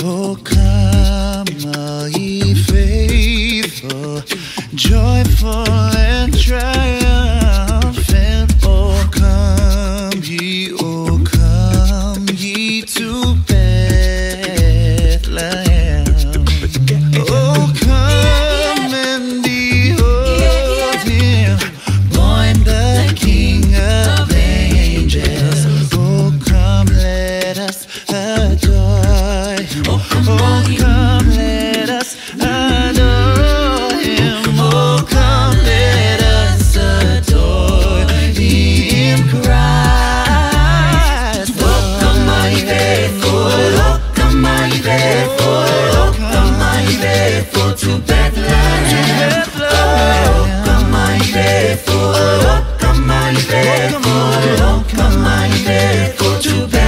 Oh, come, all ye faithful, joyful and tried. faithful to bear.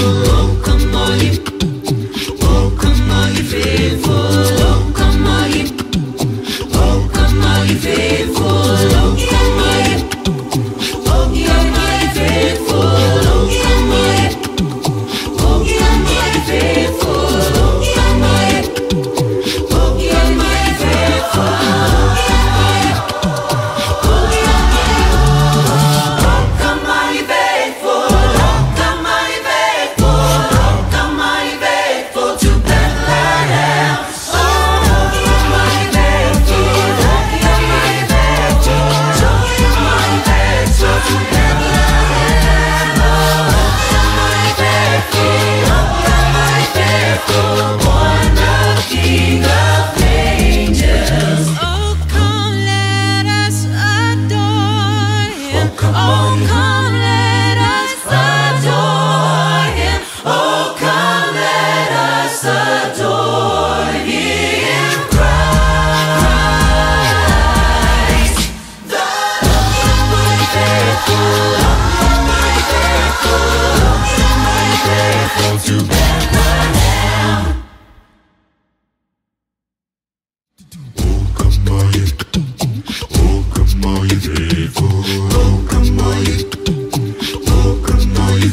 Только мои, только мои, только мои,